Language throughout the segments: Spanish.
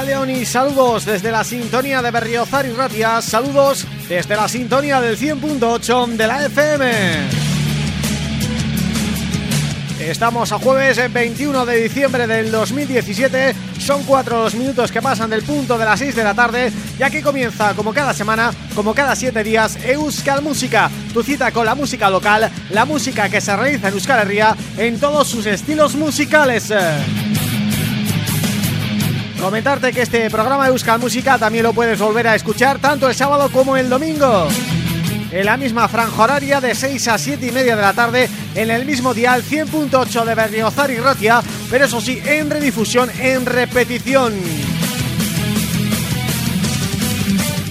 A Racha León y saludos desde la sintonía de Berriozar y Ratia, saludos desde la sintonía del 100.8 de la FM. Estamos a jueves 21 de diciembre del 2017 Son cuatro los minutos que pasan del punto de las 6 de la tarde. Y aquí comienza, como cada semana, como cada siete días Euskal Música. Tu cita con la música local, la música que se realiza en Euskal Herria En todos sus estilos musicales Comentarte que este programa de Euskal Música también lo puedes volver a escuchar tanto el sábado como el domingo en la misma franja horaria de 6 a 7 y media de la tarde en el mismo dial 100.8 de Berriozar y Ratia, pero eso sí, en redifusión, en repetición.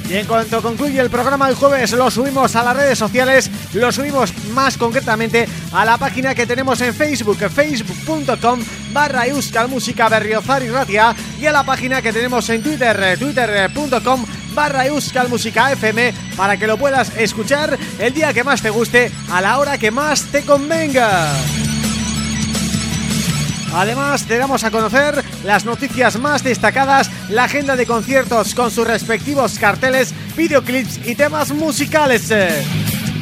Y en cuanto concluye el programa del jueves lo subimos a las redes sociales, lo subimos más concretamente a la página que tenemos en Facebook, facebook.com barra Música Berriozar y Ratia y a la página que tenemos en Twitter, twitter.com barra Música FM para que lo puedas escuchar el día que más te guste, a la hora que más te convenga. Además, te damos a conocer las noticias más destacadas, la agenda de conciertos con sus respectivos carteles, videoclips y temas musicales.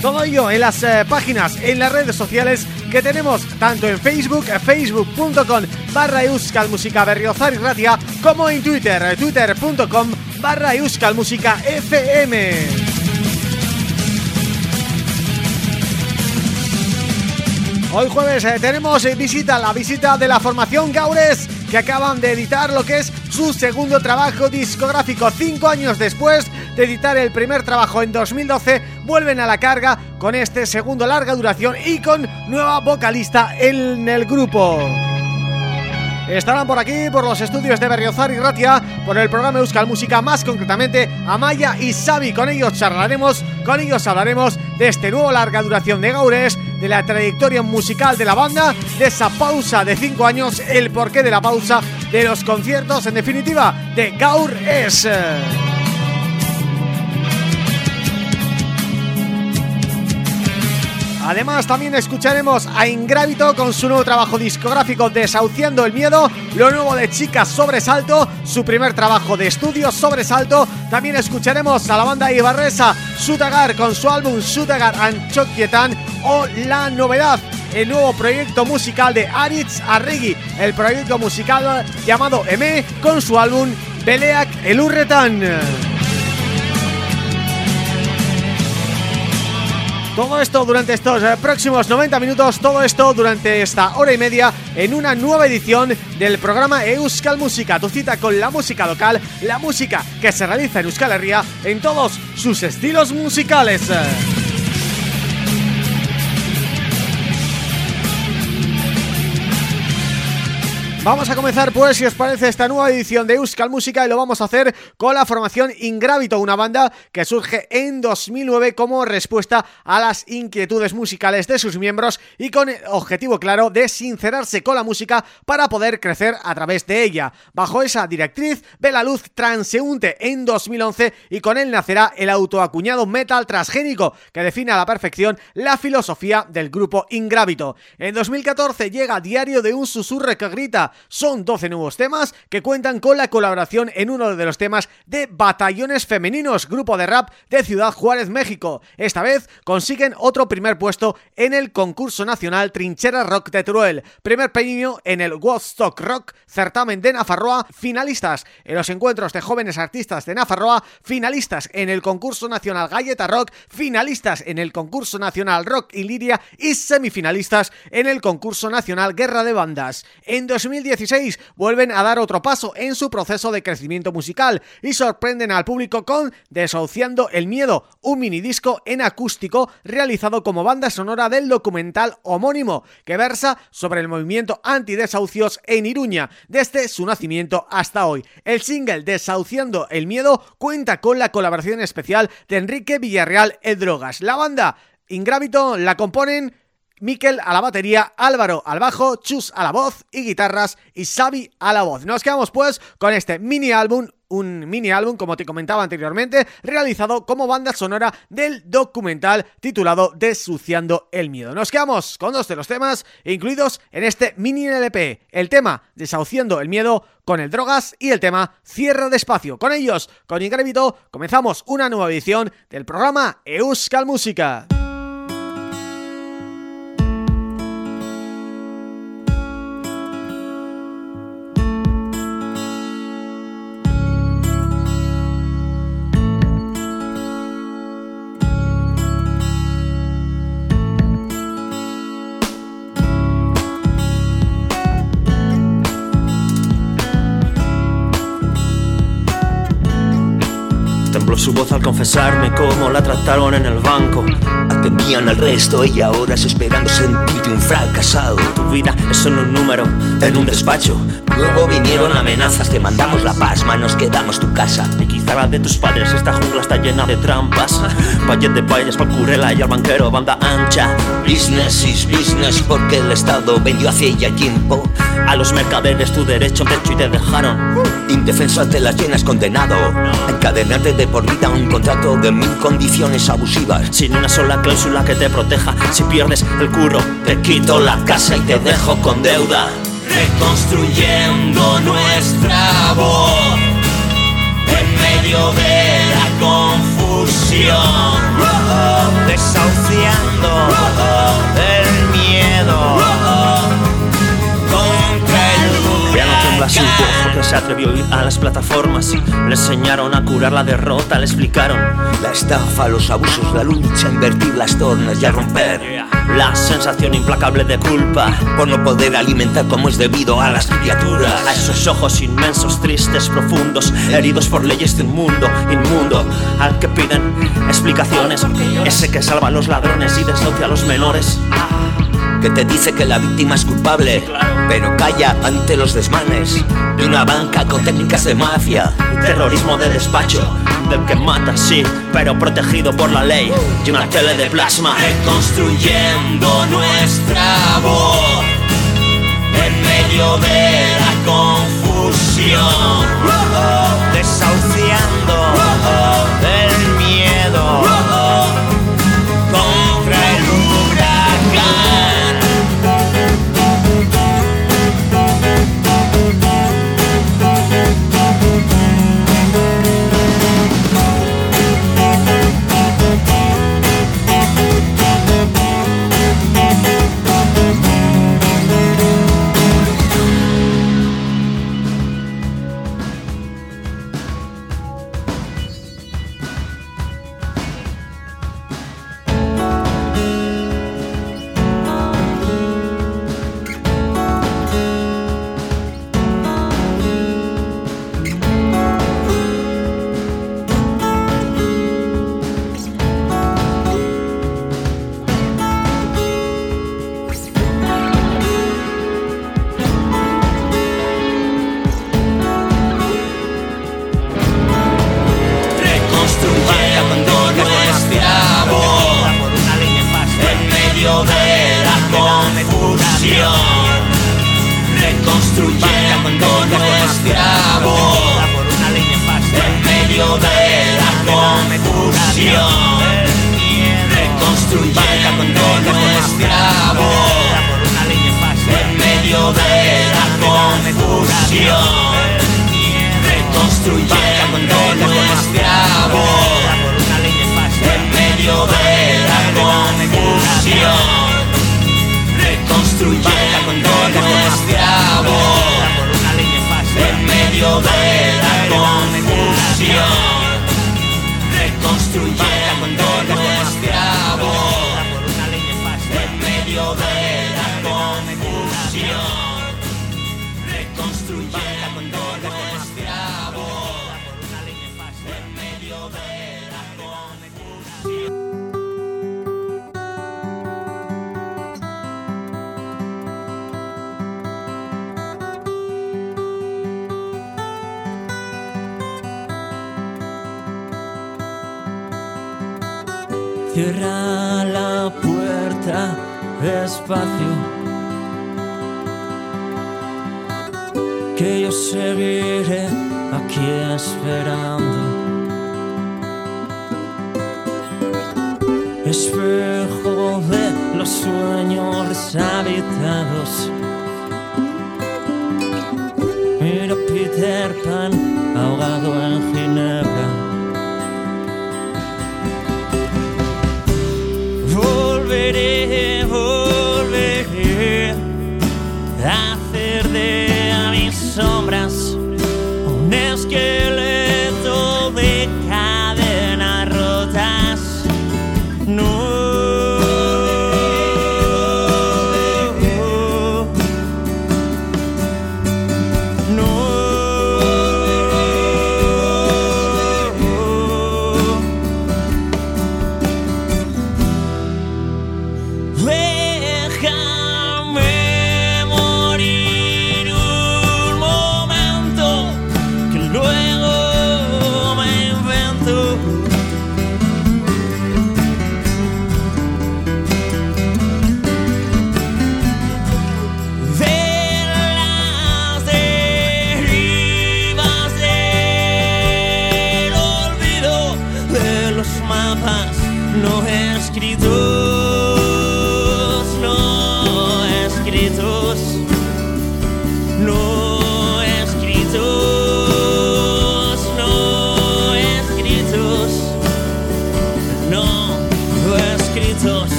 Todo ello en las eh, páginas, en las redes sociales que tenemos tanto en Facebook, facebook.com barra Euskal Música Berriozar y Ratia, como en Twitter, twitter.com barra Euskal Música FM. Hoy jueves eh, tenemos eh, visita, la visita de la formación Gaures que acaban de editar lo que es su segundo trabajo discográfico. Cinco años después de editar el primer trabajo en 2012, vuelven a la carga con este segundo larga duración y con nueva vocalista en el grupo. Estarán por aquí, por los estudios de Berriozar y Ratia, por el programa Euskal Música, más concretamente Amaya y Xavi. Con ellos charlaremos, con ellos hablaremos de este nuevo larga duración de Gaures, de la trayectoria musical de la banda, de esa pausa de 5 años, el porqué de la pausa, de los conciertos, en definitiva, de Gaures. Además también escucharemos a Ingrávito con su nuevo trabajo discográfico Desahuciando el Miedo, lo nuevo de Chicas Sobresalto, su primer trabajo de estudio Sobresalto, también escucharemos a la banda Ibarresa Sutagar con su álbum Sutagar Anchoquietan o La Novedad el nuevo proyecto musical de Aritz Arregui, el proyecto musical llamado M con su álbum Beleak El Todo esto durante estos eh, próximos 90 minutos, todo esto durante esta hora y media en una nueva edición del programa Euskal Música, tu cita con la música local, la música que se realiza en Euskal Herria en todos sus estilos musicales. Vamos a comenzar pues, si os parece, esta nueva edición de Euskal Música y lo vamos a hacer con la formación Ingrávito, una banda que surge en 2009 como respuesta a las inquietudes musicales de sus miembros y con el objetivo claro de sincerarse con la música para poder crecer a través de ella. Bajo esa directriz ve la luz Transeúnte en 2011 y con él nacerá el autoacuñado metal transgénico que define a la perfección la filosofía del grupo Ingrávito. En 2014 llega Diario de un susurro que grita son 12 nuevos temas que cuentan con la colaboración en uno de los temas de Batallones Femeninos, grupo de rap de Ciudad Juárez, México. Esta vez consiguen otro primer puesto en el concurso nacional Trinchera Rock de Teruel, primer premio en el Woodstock Rock, certamen de Nafarroa, finalistas en los encuentros de jóvenes artistas de Nafarroa, finalistas en el concurso nacional Galleta Rock, finalistas en el concurso nacional Rock y Liria y semifinalistas en el concurso nacional Guerra de Bandas. En 2010 2016 vuelven a dar otro paso en su proceso de crecimiento musical y sorprenden al público con Desahuciando el Miedo, un minidisco en acústico realizado como banda sonora del documental homónimo que versa sobre el movimiento antidesahucios en Iruña desde su nacimiento hasta hoy. El single Desahuciando el Miedo cuenta con la colaboración especial de Enrique Villarreal El Drogas. La banda Ingrávito la componen Miquel a la batería, Álvaro al bajo, Chus a la voz y guitarras y Xavi a la voz. Nos quedamos pues con este mini álbum un mini álbum, como te comentaba anteriormente, realizado como banda sonora del documental titulado Desuciando el Miedo. Nos quedamos con dos de los temas incluidos en este mini LP, el tema Desahuciando el Miedo con el Drogas y el tema Cierra de Espacio. Con ellos, con Ingrevito, comenzamos una nueva edición del programa Euskal Música. Al confesarme cómo la trataron en el banco. Atendían al resto y ahora es esperando sentirte un fracasado. Tu vida es solo un número en un despacho. Luego vinieron amenazas, te mandamos la pasma, nos quedamos tu casa. Y quizá la de tus padres, esta jungla está llena de trampas. Payet de payas, curela y al banquero, banda ancha. Business is business, porque el Estado vendió hace ya tiempo. A los mercaderes tu derecho de hecho y te dejaron. Indefenso ante las llenas, condenado. Encadenarte de por vida un contrato de mil condiciones abusivas. Sin una sola cláusula que te proteja. Si pierdes el curro, te quito la casa y te dejo con deuda. reconstruyendo nuestra voz en medio de la confusión, desahuciando el miedo su voz porque se atrevió a ir a las plataformas. Le enseñaron a curar la derrota, le explicaron la estafa, los abusos, la lucha, invertir las tornas y a romper la sensación implacable de culpa por no poder alimentar como es debido a las criaturas. A esos ojos inmensos, tristes, profundos, heridos por leyes de un mundo inmundo, al que piden explicaciones. Ese que salva a los ladrones y desahucia a los menores que te dice que la víctima es culpable, pero calla ante los desmanes de una banca con técnicas de mafia, terrorismo de despacho, del que mata, sí, pero protegido por la ley, y una tele de plasma, reconstruyendo nuestra voz en medio de la confusión, desahuciando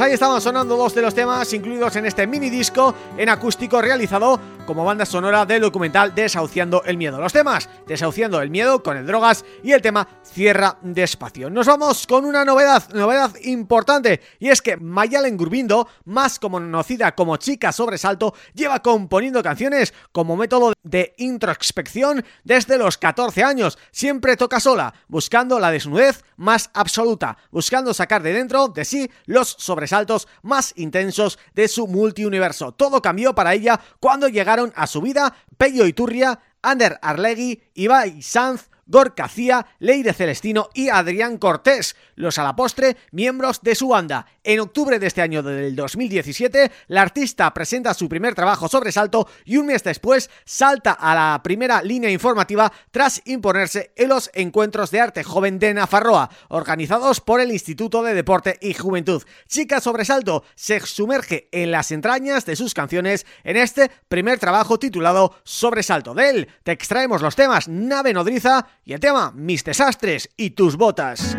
Pues ahí estaban sonando dos de los temas incluidos en este mini disco en acústico realizado como banda sonora del documental Desahuciando el Miedo. Los temas Desahuciando el Miedo con el Drogas y el tema Cierra Despacio. Nos vamos con una novedad, novedad importante y es que Mayalen Gurbindo, más conocida como Chica Sobresalto, lleva componiendo canciones como método de introspección desde los 14 años. Siempre toca sola, buscando la desnudez más absoluta, buscando sacar de dentro de sí los sobresaltos más intensos de su multiuniverso. Todo cambió para ella cuando llegaron a su vida Pello Iturria, Ander Arlegui, Ibai Sanz, Gorka Cía, Leire Celestino y Adrián Cortés, los a la postre miembros de su banda. En octubre de este año del 2017, la artista presenta su primer trabajo sobresalto y un mes después salta a la primera línea informativa tras imponerse en los encuentros de arte joven de Nafarroa, organizados por el Instituto de Deporte y Juventud. Chica Sobresalto se sumerge en las entrañas de sus canciones en este primer trabajo titulado Sobresalto. De él te extraemos los temas Nave Nodriza y el tema Mis desastres y tus botas.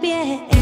别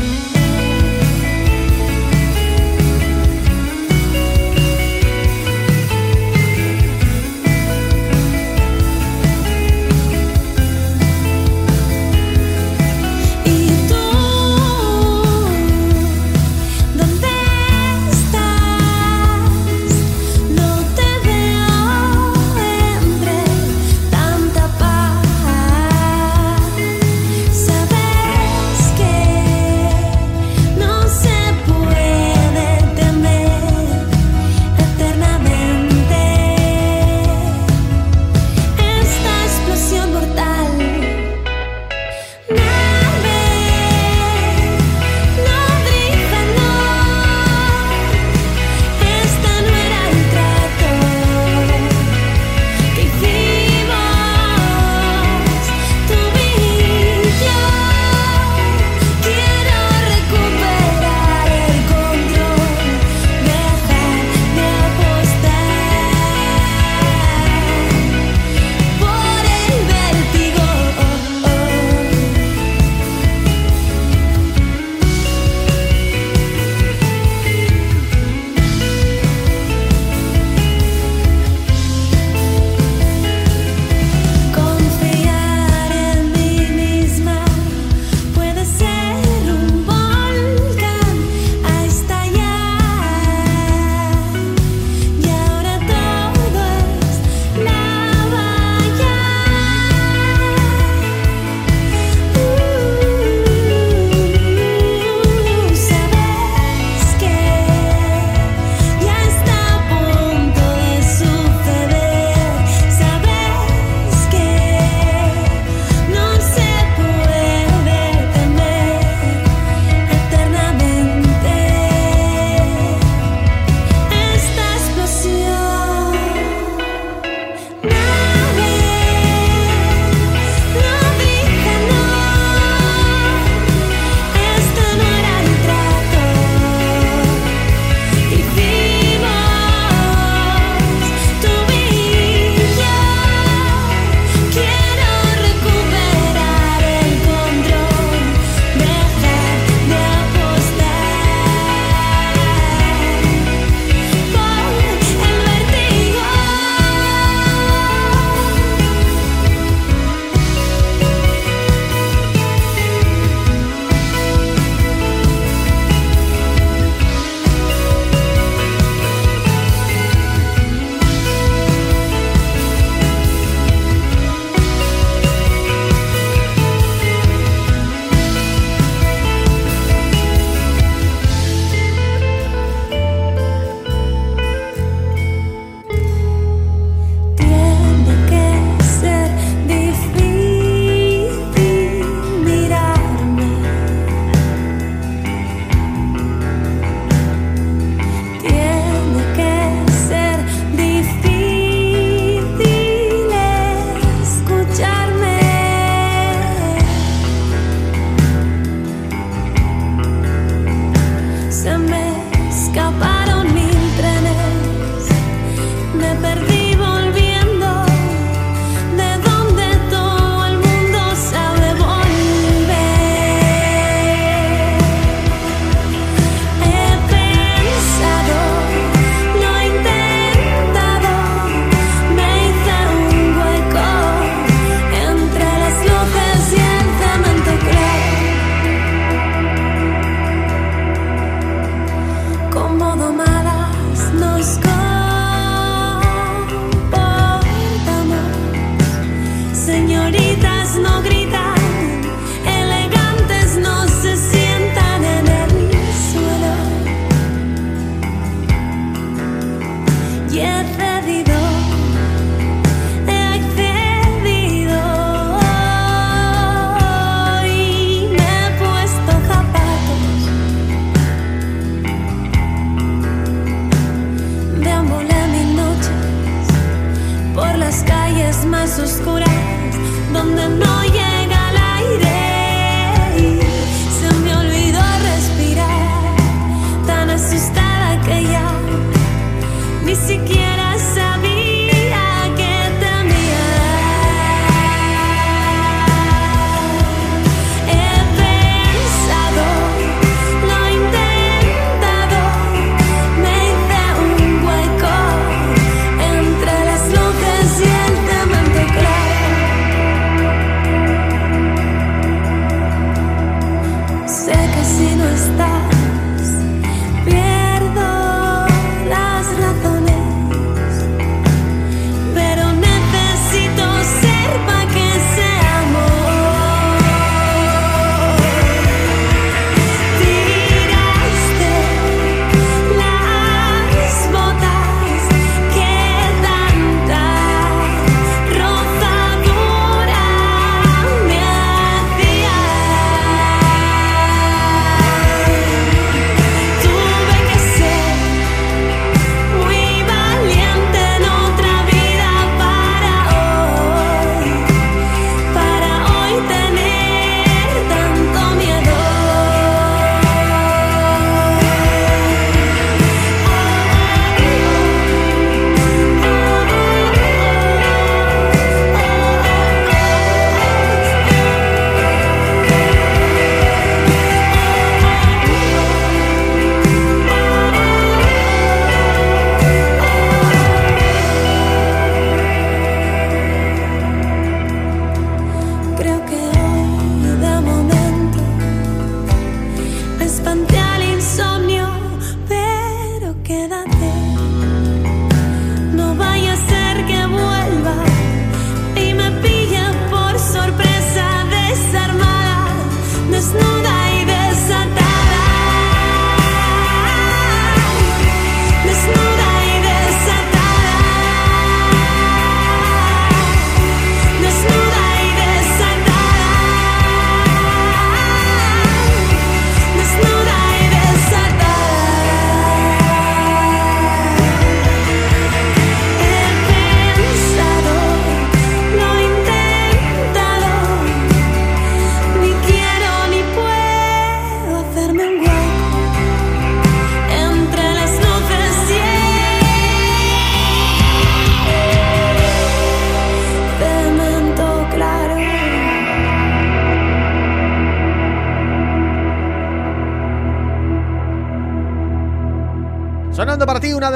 也在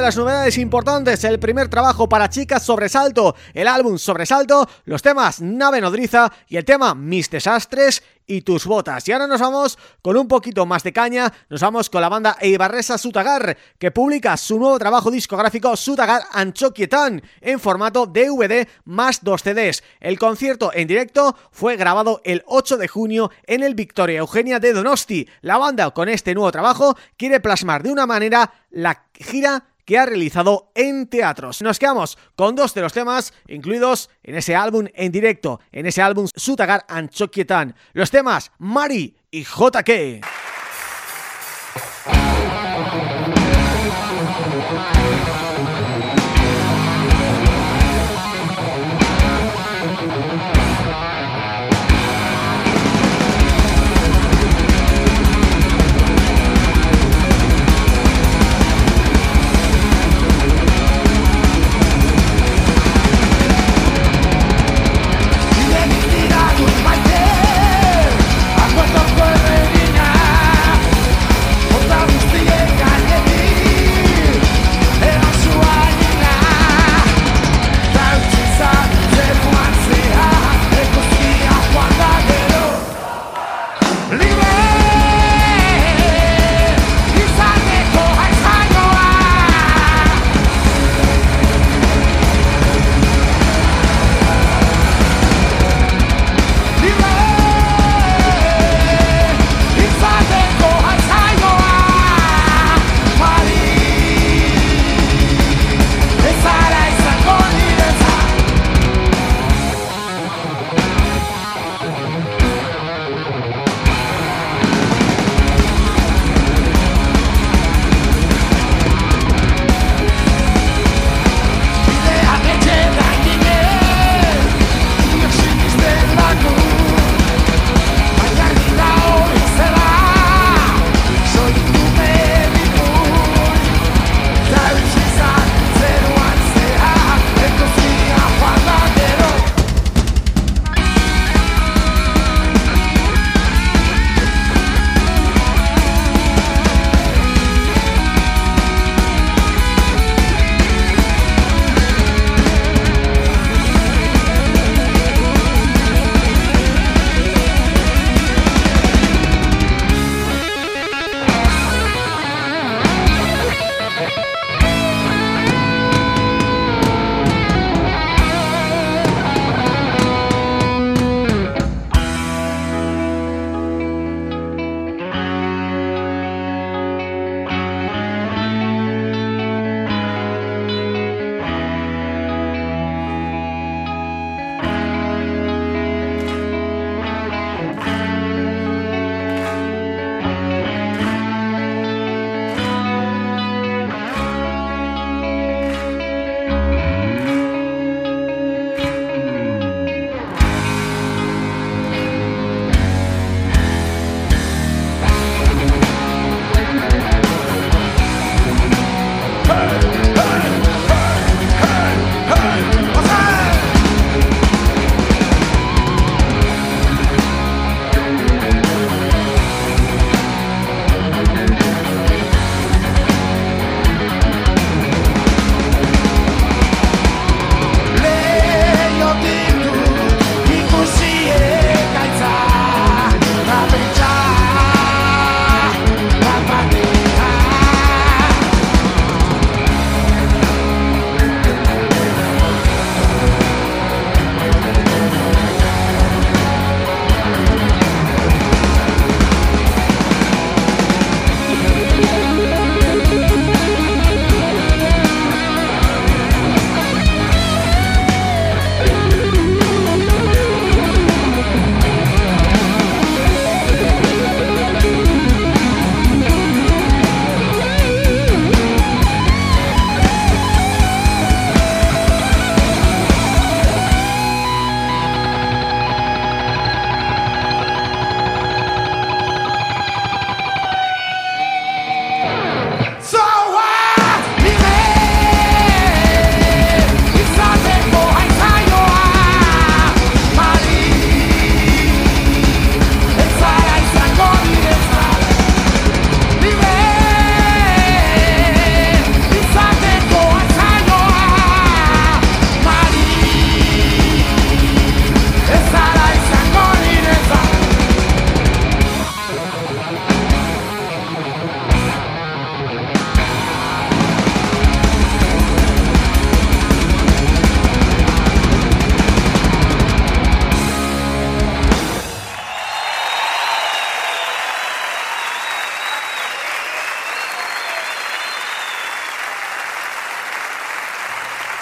las novedades importantes, el primer trabajo para chicas Sobresalto, el álbum Sobresalto, los temas Nave Nodriza y el tema Mis Desastres y tus botas. Y ahora nos vamos con un poquito más de caña, nos vamos con la banda Eibarresa Sutagar, que publica su nuevo trabajo discográfico Sutagar Anchoquietan en formato DVD más dos CDs. El concierto en directo fue grabado el 8 de junio en el Victoria Eugenia de Donosti. La banda con este nuevo trabajo quiere plasmar de una manera la gira que ha realizado en teatros. Nos quedamos con dos de los temas incluidos en ese álbum en directo, en ese álbum Sutagar Anchokietan. Los temas Mari y JK.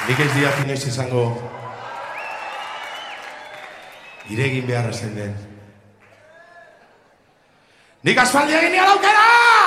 Nik ez dira inoiz izango iregin beharra zen den. Nik asfaldia genia daukera!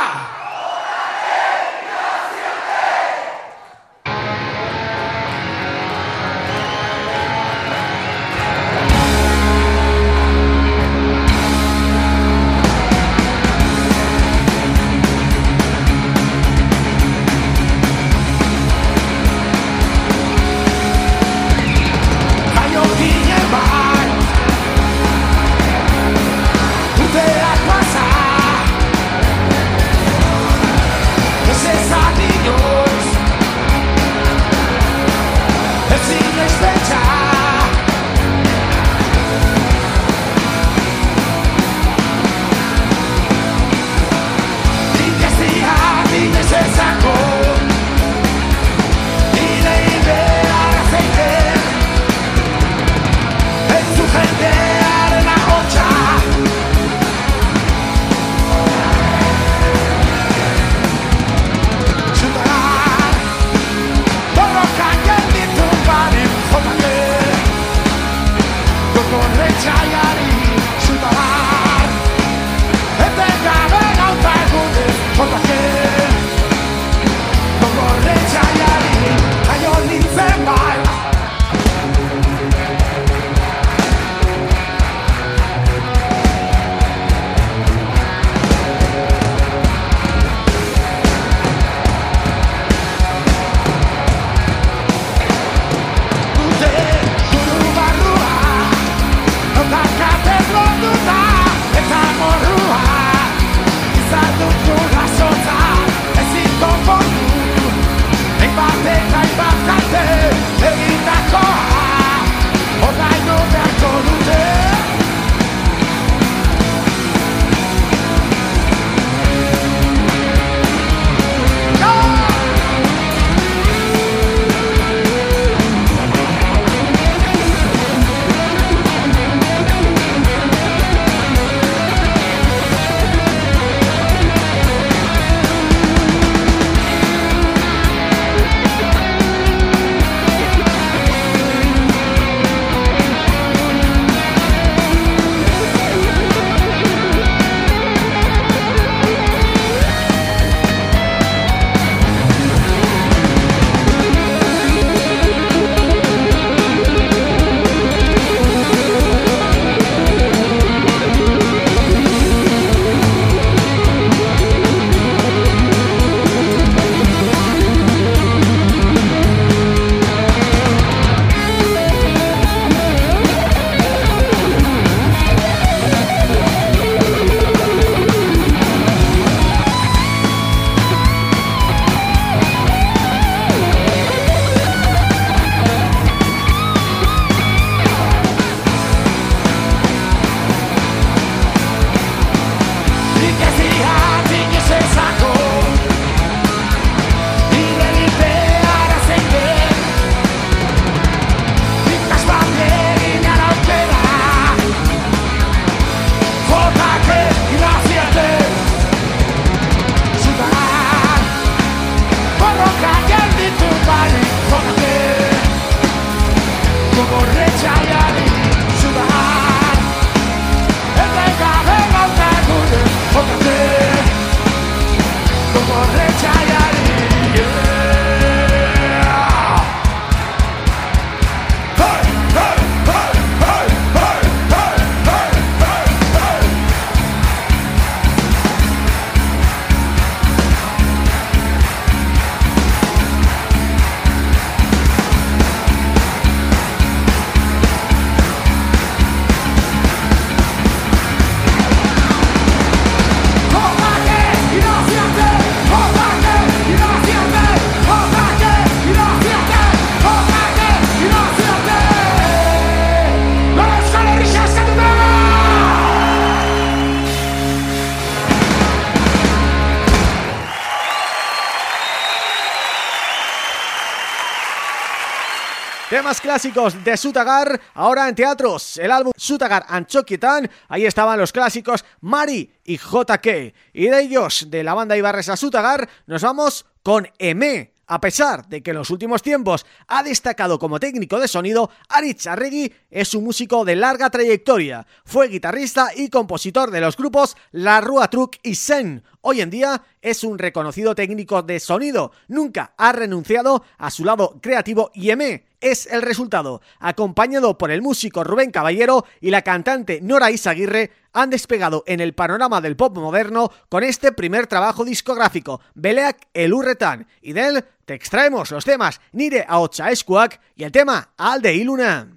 clásicos de Sutagar, ahora en teatros, el álbum Sutagar Anchoquitán, ahí estaban los clásicos Mari y JK. Y de ellos, de la banda Ibarres a Sutagar, nos vamos con M a pesar de que en los últimos tiempos ha destacado como técnico de sonido, Aritz Arregui es un músico de larga trayectoria. Fue guitarrista y compositor de los grupos La Rua Truc y Sen. Hoy en día es un reconocido técnico de sonido. Nunca ha renunciado a su lado creativo y M es el resultado. Acompañado por el músico Rubén Caballero y la cantante Nora Isaguirre, han despegado en el panorama del pop moderno con este primer trabajo discográfico, Beleak el Urretan, y de él te extraemos los temas Nire a Escuac y el tema Alde y Luna.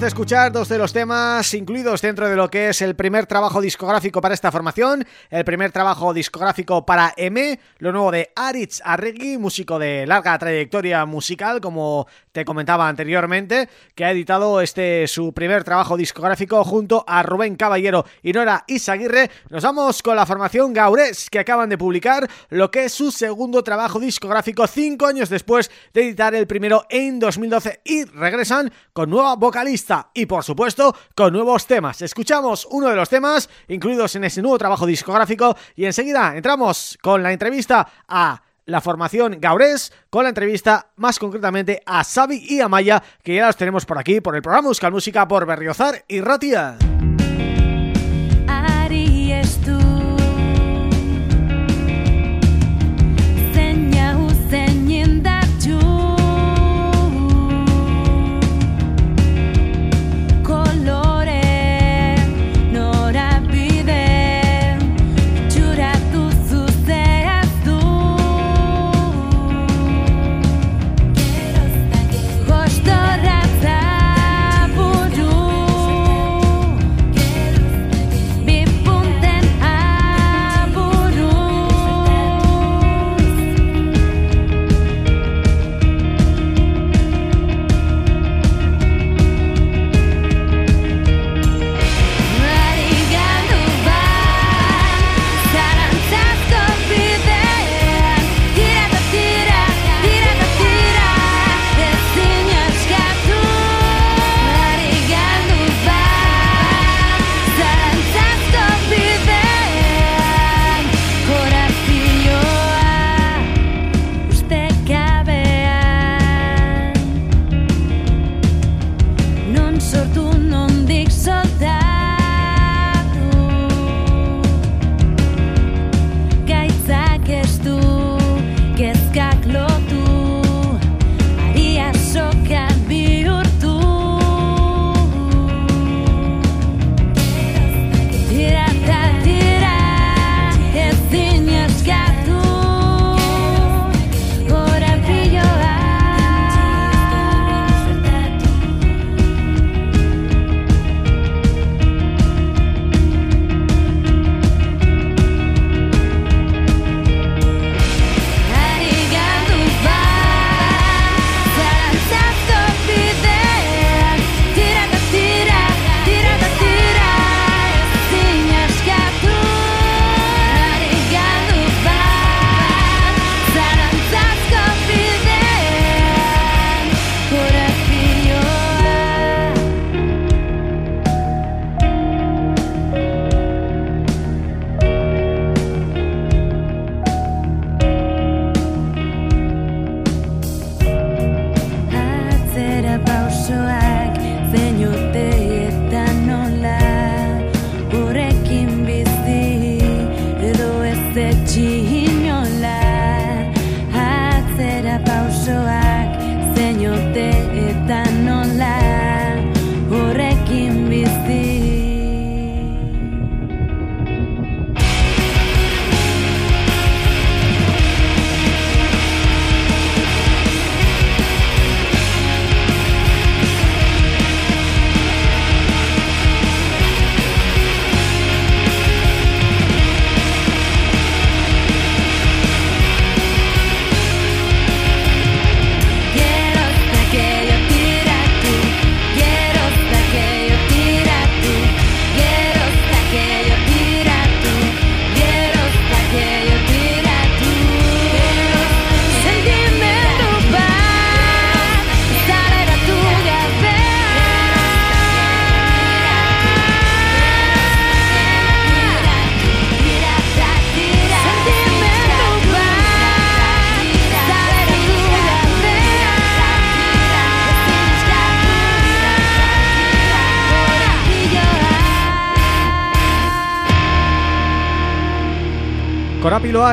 De escuchar dos de los temas incluidos dentro de lo que es el primer trabajo discográfico para esta formación, el primer trabajo discográfico para M, lo nuevo de Aritz Arregui, músico de larga trayectoria musical, como te comentaba anteriormente, que ha editado este su primer trabajo discográfico junto a Rubén Caballero y Nora Isaguirre, nos vamos con la formación Gaures, que acaban de publicar lo que es su segundo trabajo discográfico cinco años después de editar el primero en 2012 y regresan con nueva vocalista y por supuesto con nuevos temas. Escuchamos uno de los temas incluidos en ese nuevo trabajo discográfico y enseguida entramos con la entrevista a la formación Gaurés con la entrevista más concretamente a Xavi y a Maya que ya los tenemos por aquí por el programa Buscar Música por Berriozar y Ratia.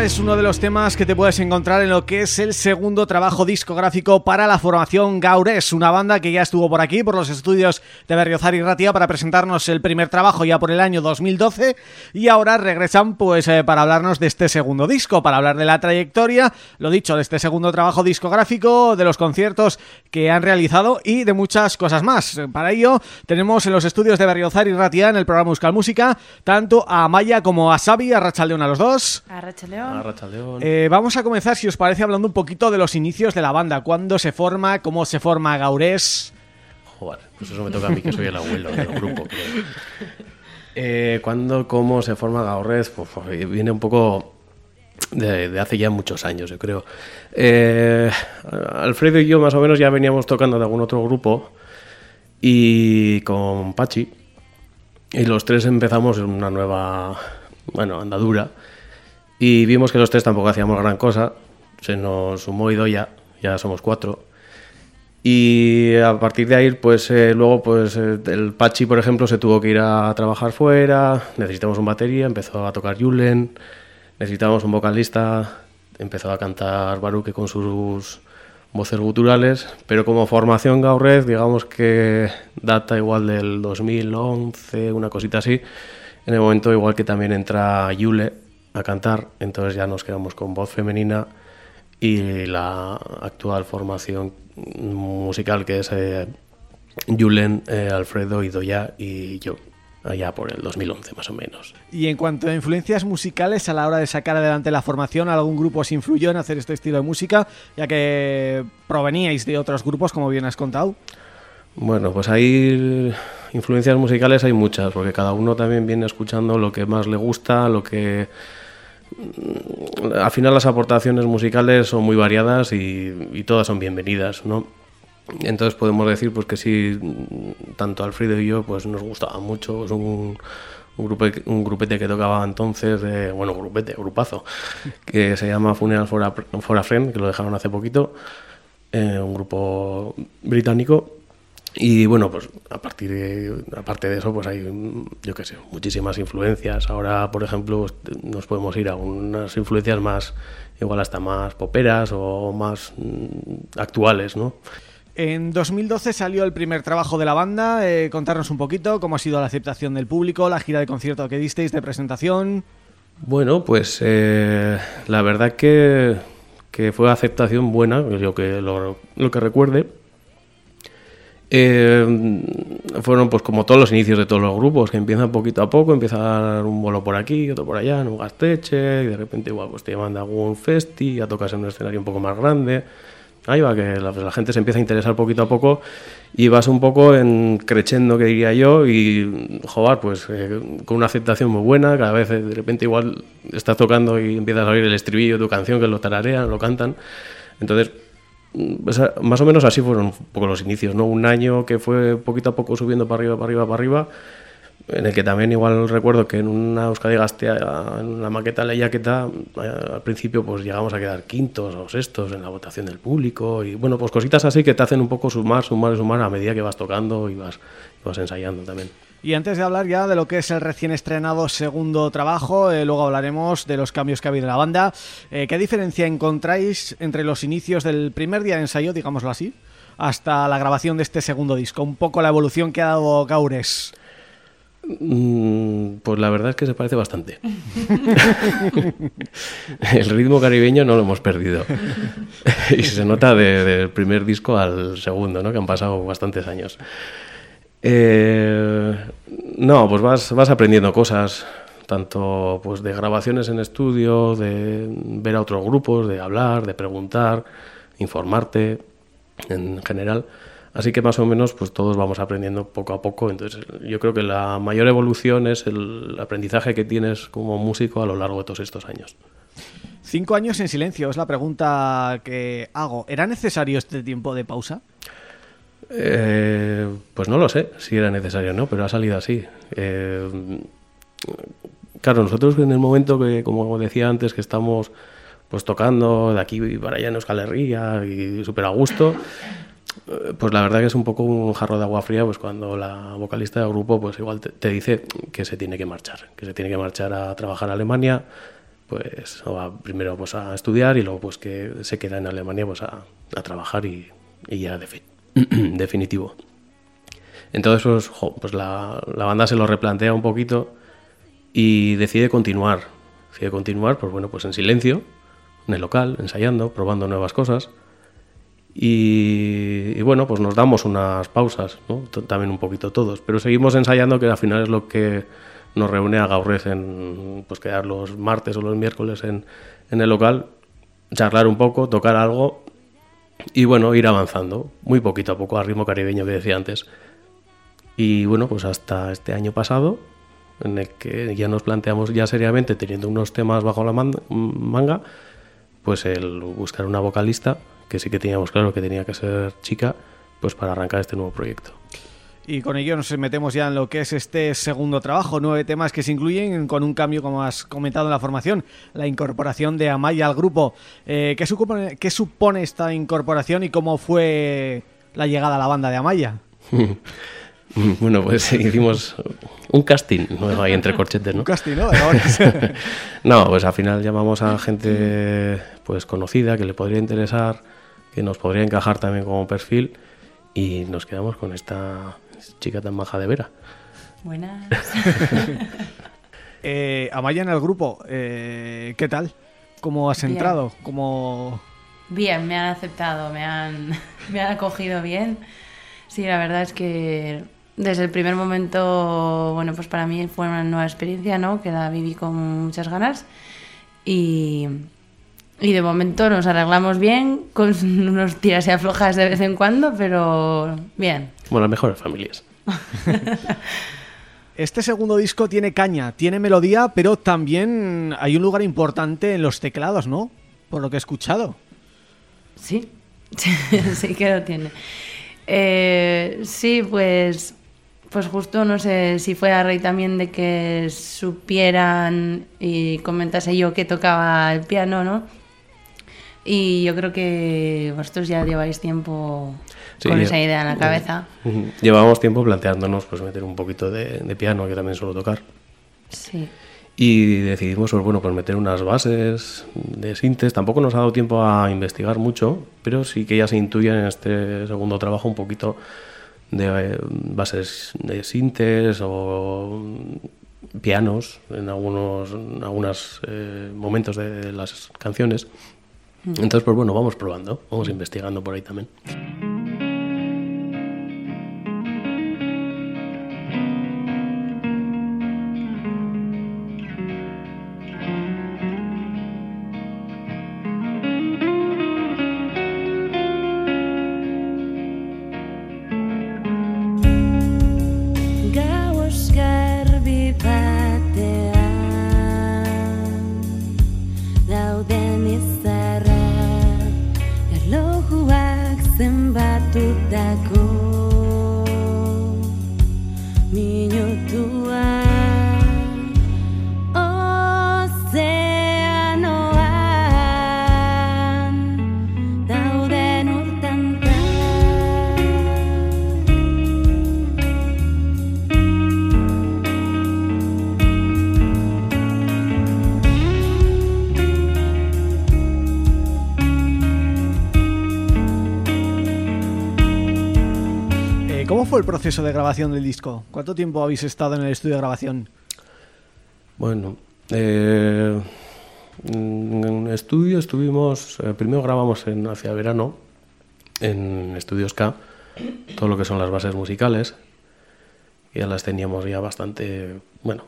Es uno de los temas que te puedes encontrar en lo que es el segundo trabajo discográfico para la formación Gaures, una banda que ya estuvo por aquí, por los estudios de Berriozar y Ratia para presentarnos el primer trabajo ya por el año 2012 y ahora regresan pues eh, para hablarnos de este segundo disco, para hablar de la trayectoria, lo dicho, de este segundo trabajo discográfico, de los conciertos que han realizado y de muchas cosas más. Para ello tenemos en los estudios de Berriozar y Ratia en el programa Euskal Música tanto a Maya como a Xavi, a Rachaldeón a los dos. Eh, vamos a comenzar, si os parece, hablando un poquito de los inicios de la banda. ¿Cuándo se forma? ¿Cómo se forma Gaurés? Joder, pues eso me toca a mí, que soy el abuelo del grupo, creo. Eh, ¿Cuándo, cómo se forma Gaurés? Pues, pues, viene un poco de, de hace ya muchos años, yo creo. Eh, Alfredo y yo más o menos ya veníamos tocando de algún otro grupo y con Pachi y los tres empezamos en una nueva, bueno, andadura y vimos que los tres tampoco hacíamos gran cosa. Se nos sumó Idoya, ya somos cuatro. Y a partir de ahí, pues eh, luego, pues eh, el Pachi, por ejemplo, se tuvo que ir a trabajar fuera. Necesitamos un batería, empezó a tocar Julen. Necesitábamos un vocalista, empezó a cantar Baruque con sus voces guturales. Pero como formación Gaurrez, digamos que data igual del 2011, una cosita así. En el momento igual que también entra Yule, a cantar, entonces ya nos quedamos con voz femenina y la actual formación musical que es eh, Julen, eh, Alfredo, Idoya y yo, allá por el 2011 más o menos. Y en cuanto a influencias musicales, a la hora de sacar adelante la formación, ¿algún grupo os influyó en hacer este estilo de música? Ya que proveníais de otros grupos, como bien has contado. Bueno, pues hay influencias musicales hay muchas, porque cada uno también viene escuchando lo que más le gusta, lo que al final las aportaciones musicales son muy variadas y, y, todas son bienvenidas, ¿no? Entonces podemos decir pues que sí, tanto Alfredo y yo pues nos gustaba mucho, es un, un, grupe, un grupete que tocaba entonces, de, bueno, grupete, grupazo, que se llama Funeral for a, for a Friend, que lo dejaron hace poquito, eh, un grupo británico y bueno, pues a partir de, aparte de eso, pues hay, yo qué sé, muchísimas influencias. Ahora, por ejemplo, nos podemos ir a unas influencias más, igual hasta más poperas o más mm, actuales, ¿no? En 2012 salió el primer trabajo de la banda, eh, contarnos un poquito cómo ha sido la aceptación del público, la gira de concierto que disteis de presentación. Bueno, pues eh, la verdad que, que fue aceptación buena, yo que lo, lo que recuerde. Eh, fueron pues como todos los inicios de todos los grupos, que empiezan poquito a poco, empieza un bolo por aquí, otro por allá, en un gasteche, y de repente igual pues te llaman de algún festi, ya tocas en un escenario un poco más grande. Ahí va, que la, pues, la gente se empieza a interesar poquito a poco y vas un poco en creciendo, que diría yo, y joder, pues eh, con una aceptación muy buena, cada vez de repente igual estás tocando y empiezas a oír el estribillo de tu canción, que lo tararean, lo cantan. Entonces, más o menos así fueron poco los inicios, ¿no? Un año que fue poquito a poco subiendo para arriba, para arriba, para arriba, en el que también igual recuerdo que en una Euskadi Gastea, en una maqueta Leyaqueta, al principio pues llegamos a quedar quintos o sextos en la votación del público y bueno, pues cositas así que te hacen un poco sumar, sumar sumar a medida que vas tocando y vas, y vas ensayando también. Y antes de hablar ya de lo que es el recién estrenado segundo trabajo, eh, luego hablaremos de los cambios que ha habido en la banda. Eh, ¿Qué diferencia encontráis entre los inicios del primer día de ensayo, digámoslo así, hasta la grabación de este segundo disco? Un poco la evolución que ha dado Gaures. Mm, pues la verdad es que se parece bastante. el ritmo caribeño no lo hemos perdido. y se nota de, del primer disco al segundo, ¿no? que han pasado bastantes años. Eh, no, pues vas, vas aprendiendo cosas, tanto pues de grabaciones en estudio, de ver a otros grupos, de hablar, de preguntar, informarte en general. Así que más o menos pues todos vamos aprendiendo poco a poco. Entonces yo creo que la mayor evolución es el aprendizaje que tienes como músico a lo largo de todos estos años. Cinco años en silencio es la pregunta que hago. ¿Era necesario este tiempo de pausa? Eh, pues no lo sé si era necesario o no, pero ha salido así. Eh, claro, nosotros en el momento que, como decía antes, que estamos pues tocando de aquí para allá en Euskal Herria y súper a gusto, eh, pues la verdad que es un poco un jarro de agua fría pues cuando la vocalista del grupo pues igual te, dice que se tiene que marchar, que se tiene que marchar a trabajar a Alemania, pues primero pues a estudiar y luego pues que se queda en Alemania pues a, trabajar y, y ya defi- definitivo. Entonces pues, pues la, la banda se lo replantea un poquito y decide continuar. Decide continuar, pues bueno, pues en silencio, en el local, ensayando, probando nuevas cosas. Y, bueno, pues nos damos unas pausas, también un poquito todos, pero seguimos ensayando que al final es lo que nos reúne a Gaurrez en pues quedar los martes o los miércoles en, en el local, charlar un poco, tocar algo y bueno, ir avanzando, muy poquito a poco, al ritmo caribeño que decía antes. Y bueno, pues hasta este año pasado, en el que ya nos planteamos ya seriamente, teniendo unos temas bajo la man- manga, pues el buscar una vocalista, que sí que teníamos claro que tenía que ser chica, pues para arrancar este nuevo proyecto. Y con ello nos metemos ya en lo que es este segundo trabajo, nueve temas que se incluyen con un cambio, como has comentado en la formación, la incorporación de Amaya al grupo. Eh, ¿qué, supone, ¿Qué supone esta incorporación y cómo fue la llegada a la banda de Amaya? Bueno, pues hicimos un casting ¿no? ahí entre corchetes, ¿no? Un casting, ¿no? No, pues al final llamamos a gente pues conocida que le podría interesar, que nos podría encajar también como perfil y nos quedamos con esta chica tan maja de Vera. Buenas. Eh, Amaya en el grupo, eh, ¿qué tal? ¿Cómo has Bien. entrado? ¿Cómo... Bien, me han aceptado, me han, me han acogido bien. Sí, la verdad es que desde el primer momento, bueno, pues para mí fue una nueva experiencia, ¿no? Que la viví con muchas ganas. Y, y de momento nos arreglamos bien, con unos tiras y aflojas de vez en cuando, pero bien. Bueno, las mejores familias. Este segundo disco tiene caña, tiene melodía, pero también hay un lugar importante en los teclados, ¿no? Por lo que he escuchado. Sí, sí que lo tiene. Eh, sí, pues, pues justo no sé si fue a raíz también de que supieran y comentase yo que tocaba el piano, ¿no? Y yo creo que vosotros ya lleváis tiempo Sí, con esa idea en la cabeza. Llevábamos tiempo planteándonos pues meter un poquito de, de piano, que también suelo tocar. Sí. Y decidimos, pues bueno, pues meter unas bases de sintes. Tampoco nos ha dado tiempo a investigar mucho, pero sí que ya se intuyen en este segundo trabajo un poquito de eh, bases de sintes o pianos en algunos en algunos eh, momentos de las canciones. Entonces, pues bueno, vamos probando, vamos investigando por ahí también. Proceso de grabación del disco? ¿Cuánto tiempo habéis estado en el estudio de grabación? Bueno, eh, en estudio estuvimos, eh, primero grabamos en hacia verano en Estudios K, todo lo que son las bases musicales, ya las teníamos ya bastante, bueno,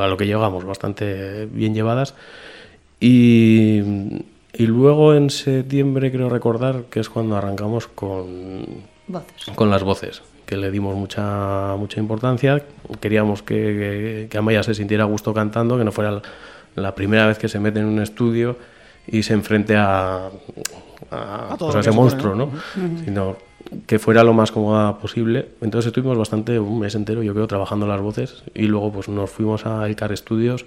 a lo que llegamos, bastante bien llevadas. Y, y luego en septiembre creo recordar que es cuando arrancamos con, Voces. con las voces, que le dimos mucha mucha importancia. Queríamos que, que, que Amaya se sintiera a gusto cantando, que no fuera la, la primera vez que se mete en un estudio y se enfrente a, a, A todo pues, a ese monstruo, ¿no? ¿no? Sino que fuera lo más cómoda posible. Entonces estuvimos bastante, un mes entero, yo creo, trabajando las voces y luego pues nos fuimos a Icar Studios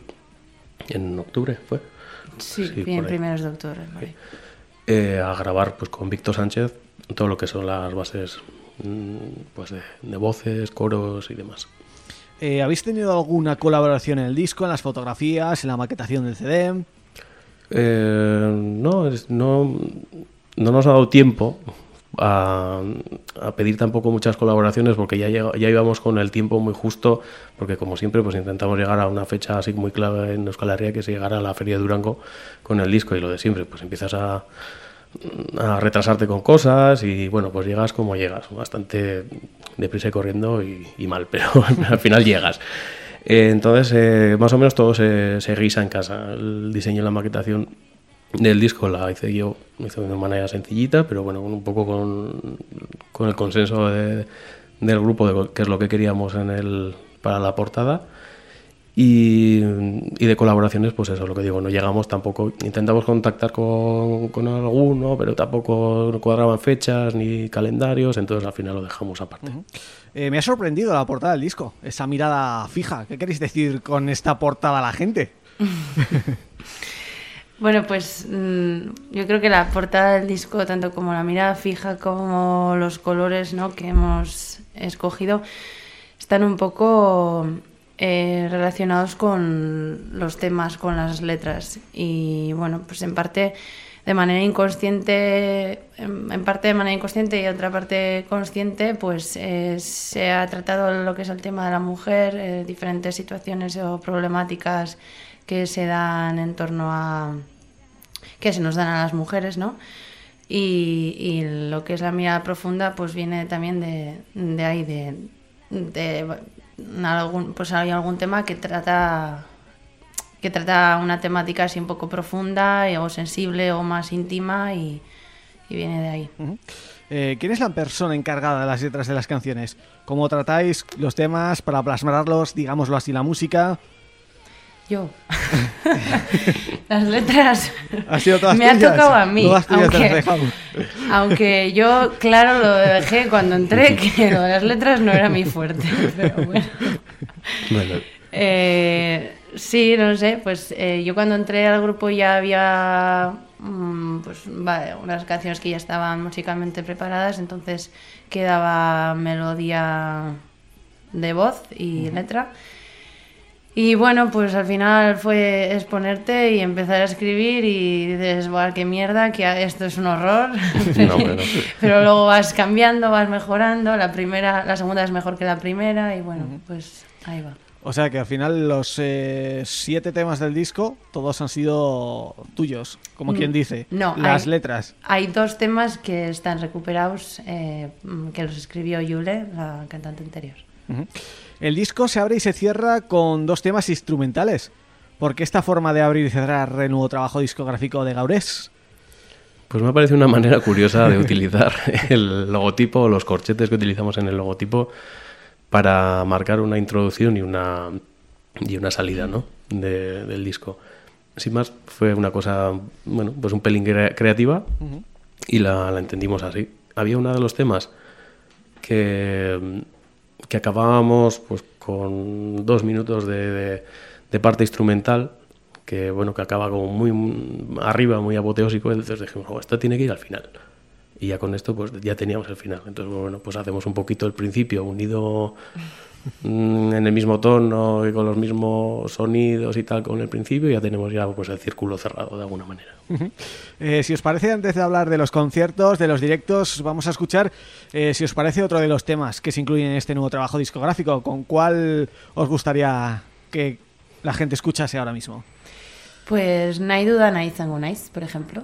en octubre, ¿fue? Sí, Sí, bien, primeros de octubre. ahí. eh, a grabar pues con Víctor Sánchez todo lo que son las bases pues de, de voces, coros y demás. Eh, ¿Habéis tenido alguna colaboración en el disco, en las fotografías, en la maquetación del CD? Eh, no, es- no, no nos ha dado tiempo a, a pedir tampoco muchas colaboraciones porque ya, ya íbamos con el tiempo muy justo porque como siempre pues intentamos llegar a una fecha así muy clave en Euskal Herria que es llegar a la Feria de Durango con el disco y lo de siempre pues empiezas a, a retrasarte con cosas y bueno pues llegas como llegas bastante deprisa y corriendo y, y mal pero al final llegas. Eh, entonces eh, más o menos todo se, se guisa en casa. El diseño y la maquetación del disco la hice yo hice de una manera sencillita pero bueno un poco con, con el consenso de- del grupo de qué es lo que queríamos en el para la portada y, y de colaboraciones, pues eso, lo que digo, no llegamos tampoco, intentamos contactar con, con alguno, pero tampoco cuadraban fechas ni calendarios, entonces al final lo dejamos aparte. Eh, me ha sorprendido la portada del disco, esa mirada fija. ¿Qué queréis decir con esta portada a la gente? Bueno, pues mm, yo creo que la portada del disco, tanto como la mirada fija como los colores ¿no? que hemos escogido, están un poco eh, relacionados con los temas, con las letras. Y bueno, pues en parte de manera inconsciente, en parte de manera inconsciente y otra parte consciente, pues eh, se ha tratado lo que es el tema de la mujer, eh, diferentes situaciones o problemáticas que se dan en torno a que se nos dan a las mujeres, ¿no? Y, lo que es la mirada profunda, pues viene también de, de ahí, de algún, pues hay algún tema que trata que trata una temática así un poco profunda y- o sensible o más íntima y, y viene de ahí. Eh, ¿Quién es la persona encargada de las letras de las canciones? ¿Cómo tratáis los temas para plasmarlos, digámoslo así, la música? Yo. Las letras ¿Ha sido todas me ha tocado a mí. Todas aunque, aunque yo, claro, lo dejé cuando entré, que lo de las letras no era mi fuerte. Pero bueno. Bueno, Eh, sí, no sé, pues eh, yo cuando entré al grupo ya había mm, pues, vale, unas canciones que ya estaban musicalmente preparadas, entonces quedaba melodía de voz y letra. Y bueno, pues al final fue exponerte y empezar a escribir y dices, "Buah, qué mierda, que esto es un horror. No. Pero luego vas cambiando, vas mejorando, la primera, la segunda es mejor que la primera y bueno, pues ahí va. O sea que al final los eh, siete temas del disco, todos han sido tuyos, como quien dice. Mm, no, Las hay- letras. Hay dos temas que están recuperados, eh, que los escribió Yule, la cantante anterior. Ujú. El disco se abre y se cierra con dos temas instrumentales. ¿Por qué esta forma de abrir y cerrar el nuevo trabajo discográfico de Gaurés? Pues me parece una manera curiosa de utilizar el logotipo los corchetes que utilizamos en el logotipo para marcar una introducción y una, y una salida ¿no? de- del disco. Sin más, fue una cosa, bueno, pues un pelín crea- creativa y la, la entendimos así. Había uno de los temas que, que acabábamos pues con dos minutos de, de- parte instrumental que bueno que acaba como muy arriba muy apoteósico entonces dijimos "Oh, esto tiene que ir al final y ya con esto pues ya teníamos el final. Entonces bueno pues hacemos un poquito el principio unido en el mismo tono y con los mismos sonidos y tal con el principio ya tenemos ya pues el círculo cerrado de alguna manera Eh, si os parece, antes de hablar de los conciertos, de los directos, vamos a escuchar, eh, si os parece, otro de los temas que se incluyen en este nuevo trabajo discográfico. ¿Con cuál os gustaría que la gente escuchase ahora mismo? Pues nahi duda nahi izango naiz, por ejemplo.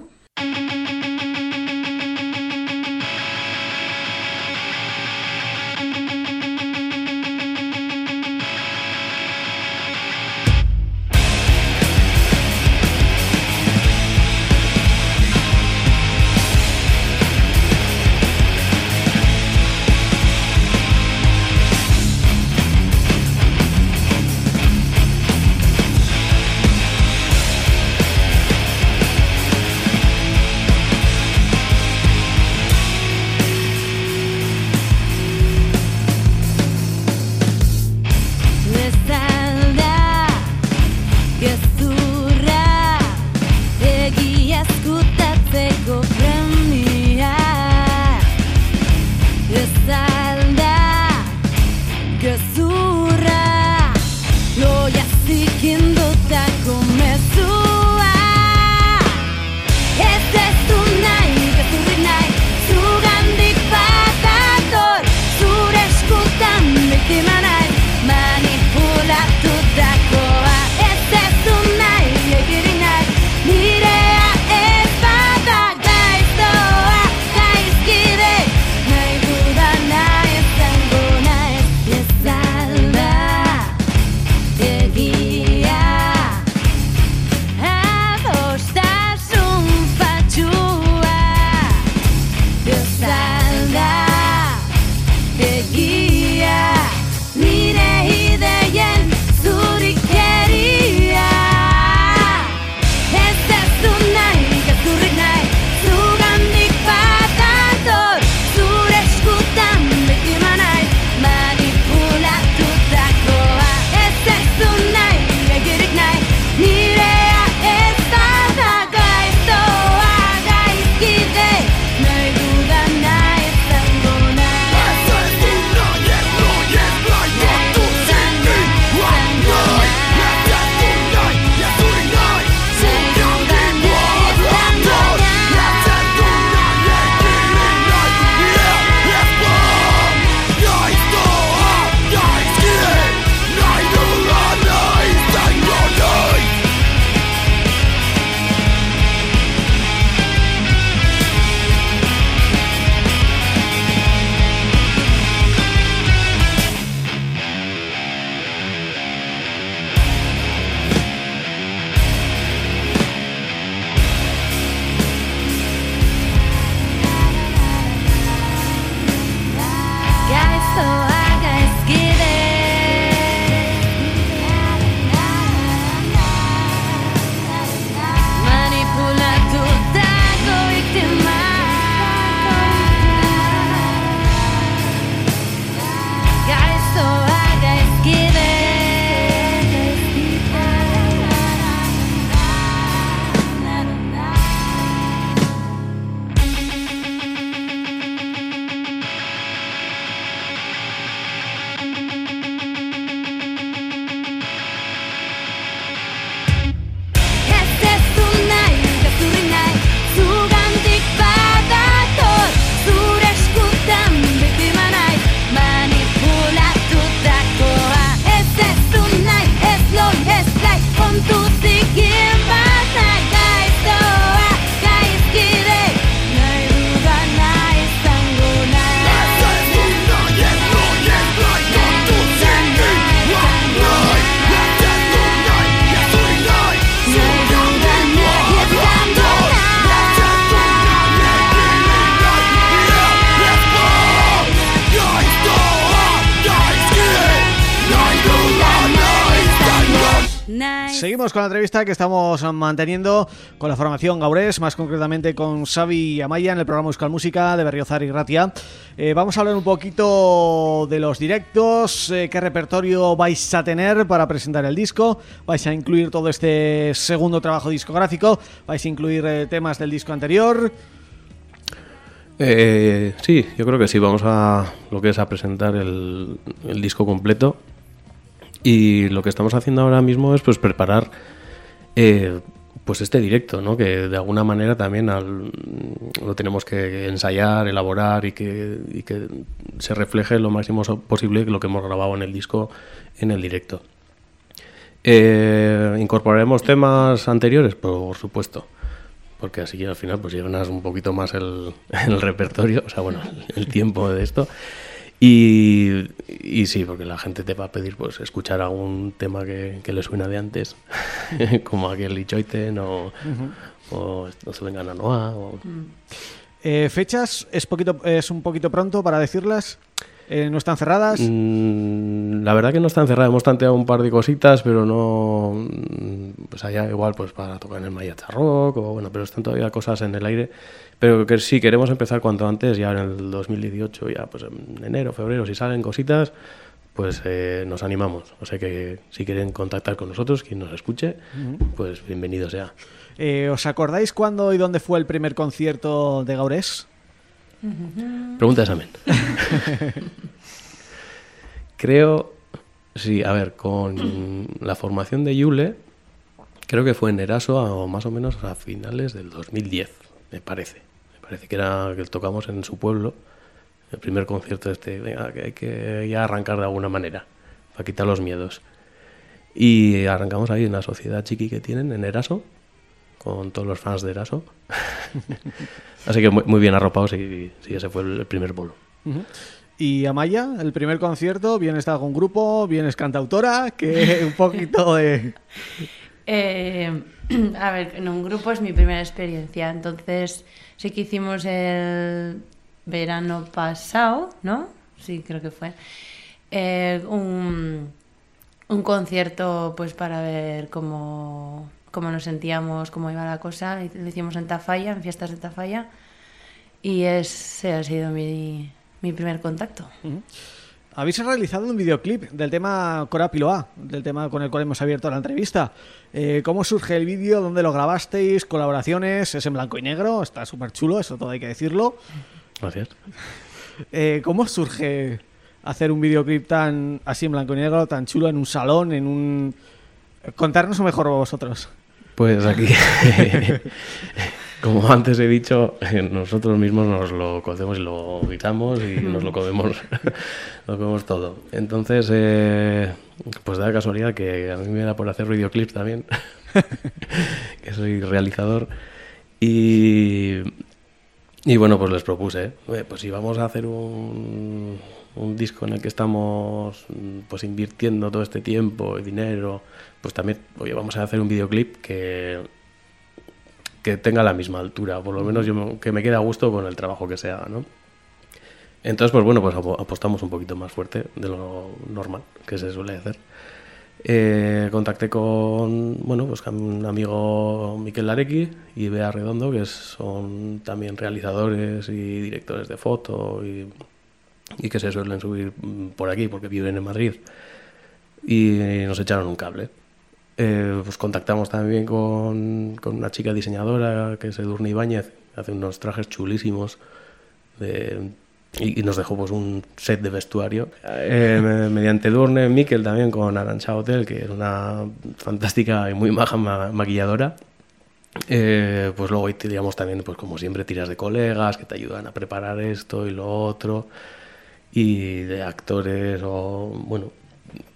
Con la entrevista que estamos manteniendo con la formación Gaurés, más concretamente con Xavi Amaya en el programa Euskal Música de Berriozar y Ratia. Eh, vamos a hablar un poquito de los directos, eh, qué repertorio vais a tener para presentar el disco, vais a incluir todo este segundo trabajo discográfico, vais a incluir eh, temas del disco anterior... Sí, yo creo que sí. Vamos a lo que es a presentar el disco completo. Y lo que estamos haciendo ahora mismo es pues preparar eh, pues este directo, ¿no? Que de alguna manera también al- lo tenemos que ensayar, elaborar y que, y que se refleje lo máximo posible lo que hemos grabado en el disco en el directo. Eh, ¿Incorporaremos temas anteriores? Por supuesto. Porque así al final pues llenas un poquito más el, el repertorio, o sea, bueno, el tiempo de esto. Y, y sí, porque la gente te va a pedir pues escuchar algún tema que, que le suena de antes, como aquel Lichoiten o, o No se vengan a Noa. O... Eh, ¿Fechas? ¿Es, poquito, ¿Es un poquito pronto para decirlas? Eh, ¿No están cerradas? Mm, la verdad que no está encerrada, hemos tanteado un par de cositas, pero no. mm, Pues allá igual pues para tocar en el Mayacha Rock, o bueno, pero están todavía cosas en el aire. Pero que sí, queremos empezar cuanto antes, ya en el 2018, ya pues en enero, febrero, si salen cositas, pues eh, nos animamos. O sea que si quieren contactar con nosotros, quien nos escuche, pues bienvenido sea. Eh, ¿Os acordáis cuándo y dónde fue el primer concierto de Gaurés? Pregunta examen. creo, sí, a ver, con la formación de Yule, creo que fue en Eraso o más o menos a finales del 2010, me parece. Parece que era que tocamos en su pueblo, el primer concierto este, venga, que hay que ya arrancar de alguna manera, para quitar los miedos. Y arrancamos ahí en la sociedad chiqui que tienen, en Eraso, con todos los fans de Eraso. Así que muy, muy bien arropados y sí, ese fue el primer bolo. Y Amaya, el primer concierto, bien está con grupo, bien es cantautora, que un poquito de... Eh, a ver, en un grupo es mi primera experiencia, entonces sí que hicimos el verano pasado, ¿no? Sí, creo que fue. eh, un, un concierto pues para ver cómo, cómo nos sentíamos, cómo iba la cosa. Lo hicimos en Tafalla, en fiestas de Tafalla. Y ese ha sido mi, mi primer contacto. Habéis realizado un videoclip del tema Cora Piloa, del tema con el cual hemos abierto la entrevista. Eh, ¿Cómo surge el vídeo? ¿Dónde lo grabasteis? ¿Colaboraciones? ¿Es en blanco y negro? Está súper chulo, eso todo hay que decirlo. Gracias. Eh, ¿Cómo surge hacer un videoclip tan así en blanco y negro, tan chulo, en un salón, en un... Contarnos mejor vosotros. Pues aquí, como antes he dicho, nosotros mismos nos lo cocemos y lo guisamos y nos lo comemos, lo comemos todo. Entonces, eh, pues da la casualidad que a mí me da por hacer videoclips también, que soy realizador. Y, y bueno, pues les propuse, "Oye, pues si vamos a hacer un, un disco en el que estamos pues invirtiendo todo este tiempo y dinero, pues también, oye, vamos a hacer un videoclip que, que tenga la misma altura, por lo menos yo me- que me quede a gusto con el trabajo que se haga, ¿no? Entonces, pues bueno, pues apo- apostamos un poquito más fuerte de lo normal que se suele hacer. Eh, contacté con, bueno, pues con un amigo Miquel Larequi y Bea Redondo, que son también realizadores y directores de foto y, y que se suelen subir por aquí porque viven en Madrid. Y nos echaron un cable. Eh, pues contactamos también con, con una chica diseñadora que es Edurne Ibáñez, hace unos trajes chulísimos de- y, y nos dejó pues un set de vestuario. Eh, me- mediante Edurne, Miquel también con Arancha Hotel, que es una fantástica y muy maja ma- maquilladora. Eh, pues luego teníamos también, pues como siempre, tiras de colegas que te ayudan a preparar esto y lo otro, y de actores o, bueno,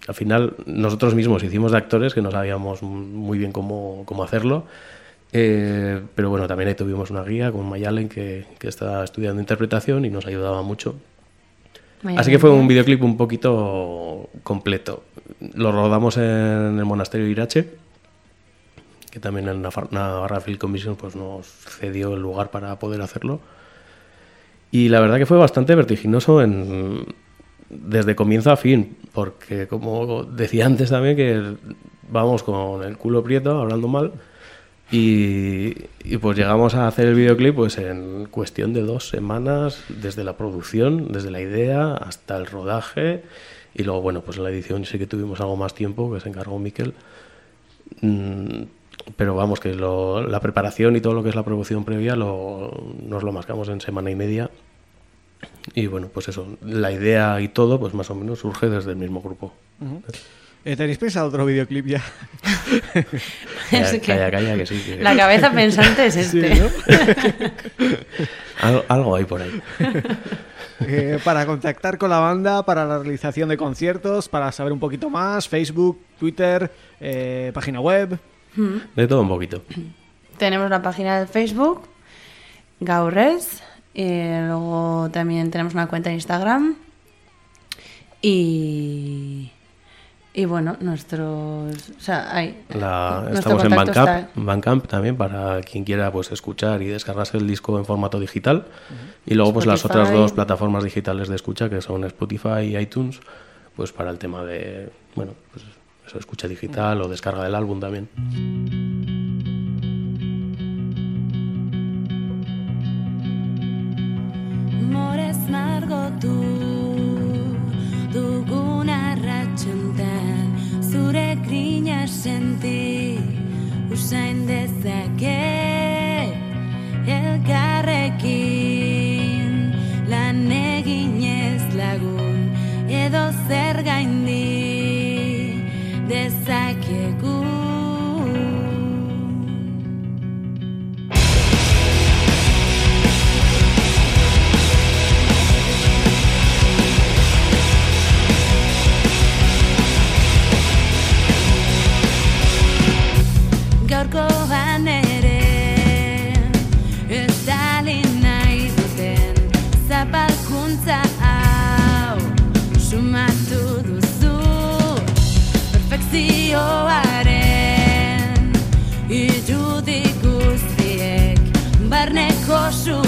al final nosotros mismos hicimos de actores que no sabíamos muy bien cómo, cómo hacerlo, eh, pero bueno, también ahí tuvimos una guía con Mayalen que, que está estudiando interpretación y nos ayudaba mucho. Así que fue un videoclip un poquito completo. Lo rodamos en el monasterio de Irache, que también en Navar- Navarra Film Commission pues, nos cedió el lugar para poder hacerlo. Y la verdad que fue bastante vertiginoso en, desde comienzo a fin, porque como decía antes también que vamos con el culo prieto, hablando mal, y, y pues llegamos a hacer el videoclip pues en cuestión de dos semanas, desde la producción, desde la idea hasta el rodaje, y luego bueno, pues en la edición sí que tuvimos algo más tiempo, que se encargó Miquel, Mm, pero vamos, que lo- la preparación y todo lo que es la producción previa lo, nos lo mascamos en semana y media. Y bueno, pues eso, la idea y todo, pues más o menos surge desde el mismo grupo. Eh, ¿Tenéis pensado otro videoclip ya? Es Calla, que calla, calla, que sí. que- La cabeza pensante es Sí, este. ¿no? Al- algo hay por ahí. Eh, para contactar con la banda, para la realización de conciertos, para saber un poquito más, Facebook, Twitter, eh, página web. De todo un poquito. Tenemos la página de Facebook, Gaurres, y luego también tenemos una cuenta de Instagram. Y, y bueno, nuestros. O sea, hay. La- nuestro estamos en Bandcamp, está- Bandcamp también para quien quiera pues escuchar y descargarse el disco en formato digital. Y luego pues las otras dos plataformas digitales de escucha que son Spotify y iTunes, pues para el tema de, bueno, pues eso, escucha digital o descarga del álbum también. Morez margotu dugun arratxontan Zure grina senti usain dezake Elkarrekin. Lan eginez lagun Edo zer gaindi gaurkoan ere. Estali nahi duten zapalkuntza hau. Sumatu duzu perfekzioaren. Irudi guztiek barneko sua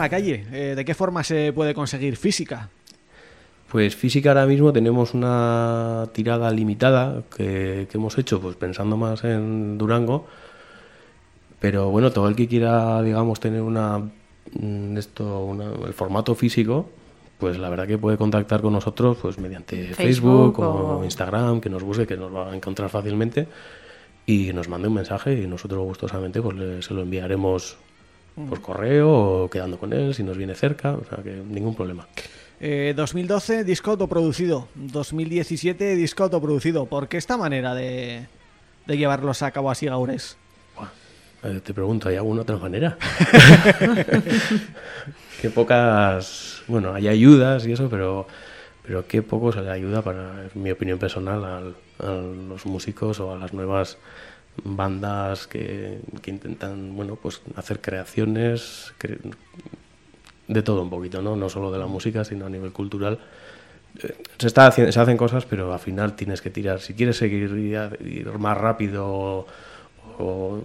la calle. Eh, ¿De qué forma se puede conseguir física? Pues física ahora mismo tenemos una tirada limitada que, que hemos hecho pues pensando más en Durango. Pero bueno, todo el que quiera, digamos, tener una mm, esto, una- el formato físico, pues la verdad que puede contactar con nosotros pues mediante Facebook, Facebook o, o- Instagram, que nos busque, que nos va a encontrar fácilmente y nos mande un mensaje y nosotros gustosamente pues le- se lo enviaremos por correo o quedando con él si nos viene cerca, o sea que ningún problema. Eh, 2012, disco autoproducido. 2017, disco autoproducido. ¿Por qué esta manera de, de llevarlos a cabo así, Gaures? Eh, Te pregunto, ¿hay alguna otra manera? qué pocas... Bueno, hay ayudas y eso, pero, pero qué poco se le ayuda, para, en mi opinión personal, al- a los músicos o a las nuevas bandas que, que intentan, bueno, pues hacer creaciones cre- de todo un poquito, ¿no? No solo de la música, sino a nivel cultural. Eh, Se, está se hacen cosas, pero al final tienes que tirar. Si quieres seguir ir, más rápido o-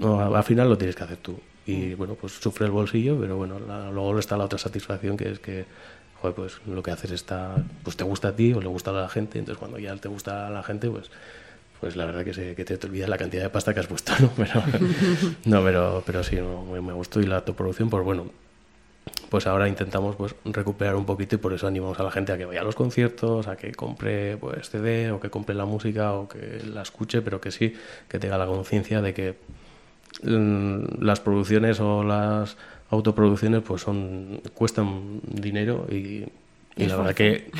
no, al final lo tienes que hacer tú. Y bueno, pues sufre el bolsillo, pero bueno, la- luego está la otra satisfacción que es que joder, pues lo que haces está, pues te gusta a ti o le gusta a la gente, entonces cuando ya te gusta a la gente, pues pues la verdad que, se, que te, te olvidas la cantidad de pasta que has puesto, ¿no? Pero, no, pero, pero sí, no, me, me gustó y la autoproducción, pues bueno, pues ahora intentamos pues recuperar un poquito y por eso animamos a la gente a que vaya a los conciertos, a que compre pues CD o que compre la música o que la escuche, pero que sí, que tenga la conciencia de que mm, las producciones o las autoproducciones pues son cuestan dinero y, y la verdad que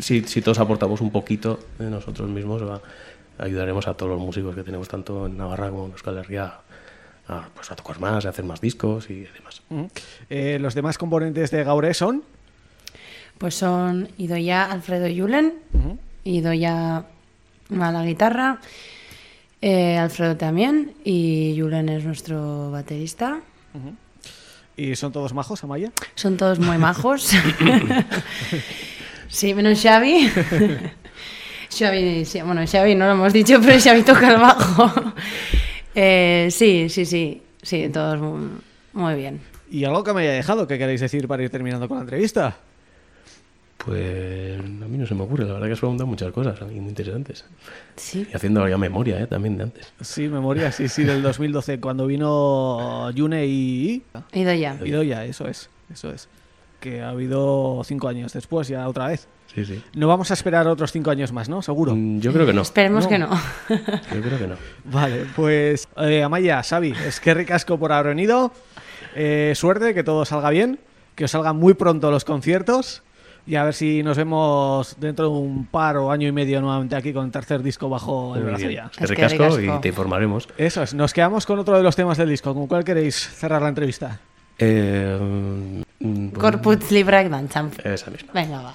si, si todos aportamos un poquito de nosotros mismos va- ayudaremos a todos los músicos que tenemos tanto en Navarra como en Euskal Herria a, pues, a tocar más, a hacer más discos y demás. Eh, los demás componentes de Gaure son... Pues son Idoya Alfredo Yulen, Idoya a la guitarra, eh, Alfredo también y Yulen es nuestro baterista. ¿Y son todos majos, Amaya? Son todos muy majos. sí, menos Xavi. Xavi, bueno, Xavi no lo hemos dicho, pero Xavi toca el bajo. Eh, sí, sí, sí, sí, todos muy, muy bien. ¿Y algo que me haya dejado que queréis decir para ir terminando con la entrevista? Pues a mí no se me ocurre, la verdad que has preguntado muchas cosas y muy interesantes. Sí. Y haciendo ya memoria ¿eh? también de antes. Sí, memoria, sí, sí, del 2012, cuando vino Yune y... Idoya. y Doya, eso es, eso es. Que ha habido cinco años después, ya otra vez. Sí, sí. No vamos a esperar otros cinco años más, ¿no? Seguro. Mm, Yo creo que no. Esperemos No. que no. Yo creo que no. Vale, pues eh, Amaya, Xavi, es que ricasco por haber venido. Eh, suerte, que todo salga bien, que os salgan muy pronto los conciertos y a ver si nos vemos dentro de un par o año y medio nuevamente aquí con el tercer disco bajo el brazo ya. Es que ricasco y te informaremos. Eso es, nos quedamos con otro de los temas del disco. ¿Con cuál queréis cerrar la entrevista? Eh, mm, pues- Corpus Libre Danzam. Esa misma. Venga, va.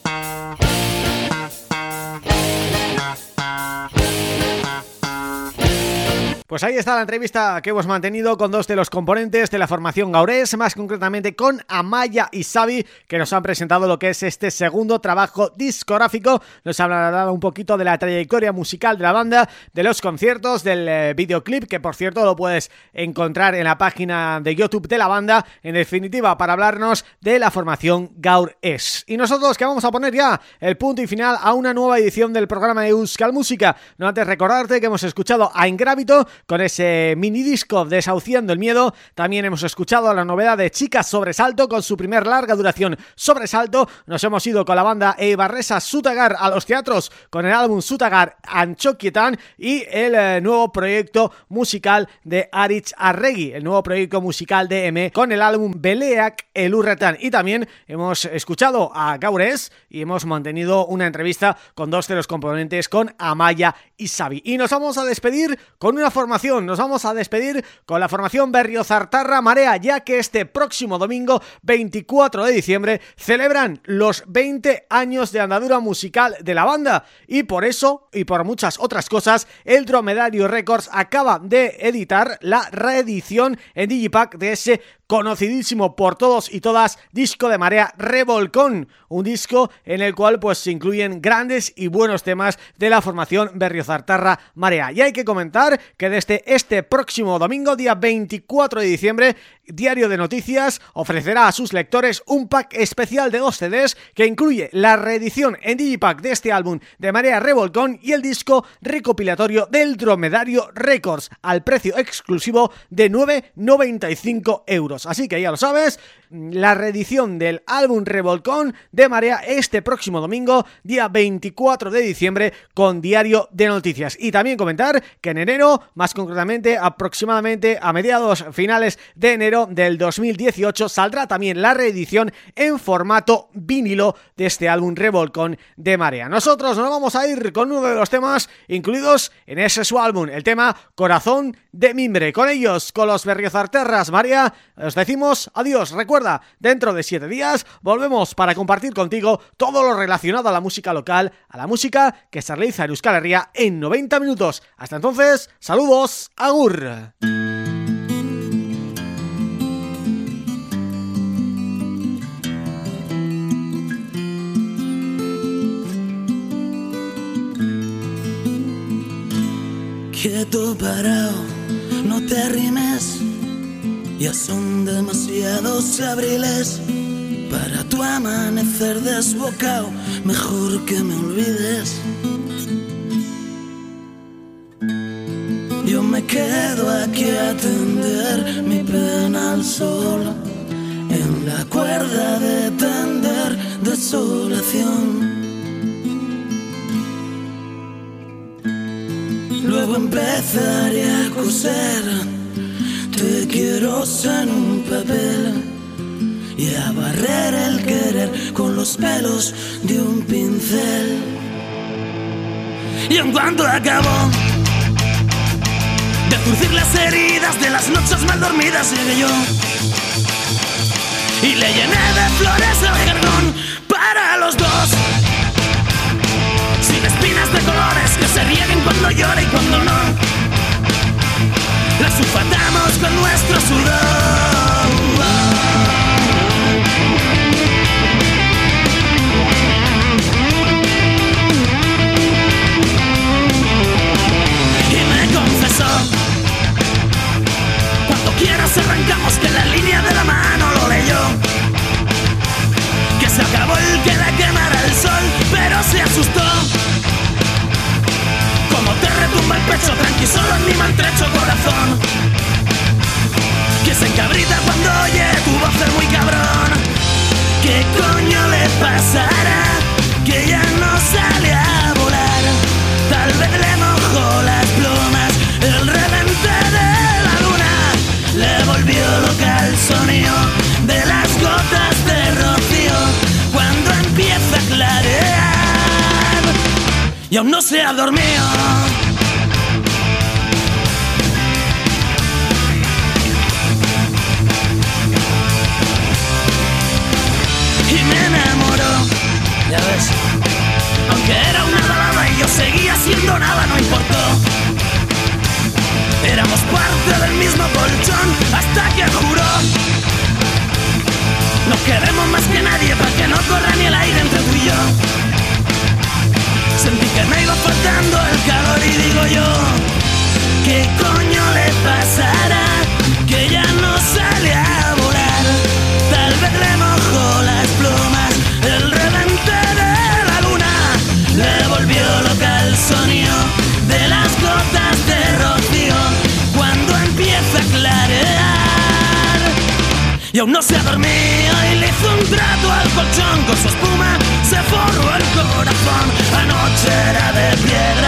Pues ahí está la entrevista que hemos mantenido con dos de los componentes de la formación Gaurés, más concretamente con Amaya y Xavi, que nos han presentado lo que es este segundo trabajo discográfico. Nos hablado un poquito de la trayectoria musical de la banda, de los conciertos, del eh, videoclip, que por cierto lo puedes encontrar en la página de YouTube de la banda, en definitiva, para hablarnos de la formación Gaurés. Y nosotros que vamos a poner ya el punto y final a una nueva edición del programa de Euskal Música. No antes recordarte que hemos escuchado a Ingrábito con ese mini disco Desahuciando el Miedo. También hemos escuchado la novedad de Chicas Sobresalto con su primer larga duración Sobresalto. Nos hemos ido con la banda Eibarresa Sutagar a los teatros con el álbum Sutagar Anchokietan y el eh, nuevo proyecto musical de Aritz Arregui, el nuevo proyecto musical de M con el álbum Beleak El Urretan. Y también hemos escuchado a Gaures y hemos mantenido una entrevista con dos de los componentes con Amaya y Xavi. Y nos vamos a despedir con una nos vamos a despedir con la formación Berriozartarra Marea, ya que este próximo domingo, 24 de diciembre, celebran los 20 años de andadura musical de la banda. Y por eso, y por muchas otras cosas, el Dromedario Records acaba de editar la reedición en Digipack de ese conocidísimo por todos y todas disco de Marea Revolcón, un disco en el cual pues se incluyen grandes y buenos temas de la formación Berriozartarra Marea. Y hay que comentar que desde este próximo domingo, día 24 de diciembre, Diario de Noticias ofrecerá a sus lectores un pack especial de dos CDs que incluye la reedición en Digipack de este álbum de Marea Revolcón y el disco recopilatorio del Dromedario Records al precio exclusivo de 9,95 euros. Así que ya lo sabes, la reedición del álbum Revolcón de Marea este próximo domingo, día 24 de diciembre, con Diario de Noticias. Y también comentar que en enero, más concretamente aproximadamente a mediados finales de enero del 2018, saldrá también la reedición en formato vinilo de este álbum Revolcón de Marea. Nosotros nos vamos a ir con uno de los temas incluidos en ese su álbum, el tema Corazón de Mimbre. Con ellos, con los Berriozarterras María, os decimos adiós. Recuerda, dentro de siete días volvemos para compartir contigo todo lo relacionado a la música local, a la música que se realiza en Euskal Herria en 90 minutos. Hasta entonces, saludos, agur. Quieto parado, no te arrimes, ya son demasiados abriles para tu amanecer desbocado, mejor que me olvides. Yo me quedo aquí a tender mi pena al sol, en la cuerda de tender desolación. Luego empezaré a coser, te quiero en un papel y a barrer el querer con los pelos de un pincel. Y en cuanto acabó de zurcir las heridas de las noches mal dormidas, llegué yo y le llené de flores el jardón para los dos. Sin espinas de colores que se rieguen cuando llora y cuando no. Las sulfatamos con nuestro sudor. Y me confesó Cuando quieras arrancamos que la línea de la mano lo leyó Que se acabó el que la quemara el sol Pero se asustó te retumba el pecho, tranqui, solo en mi maltrecho corazón. Que se encabrita cuando oye tu voz es muy cabrón. ¿Qué coño le pasará? Que ya no sale a volar. Tal vez le mojó las plumas El revente de la luna. Le volvió loca el sonido De las gotas de rocío. Cuando empieza a clarear y aún no se ha dormido. Ya ves. Aunque era una balada y yo seguía siendo nada, no importó. Éramos parte del mismo colchón hasta que juró. No queremos más que nadie para que no corra ni el aire entre tú y yo. Sentí que me iba faltando el calor y digo yo, ¿qué coño le pasará? no se dormía y le hizo un trato al colchón con su espuma, se forró el corazón, anoche era de piedra.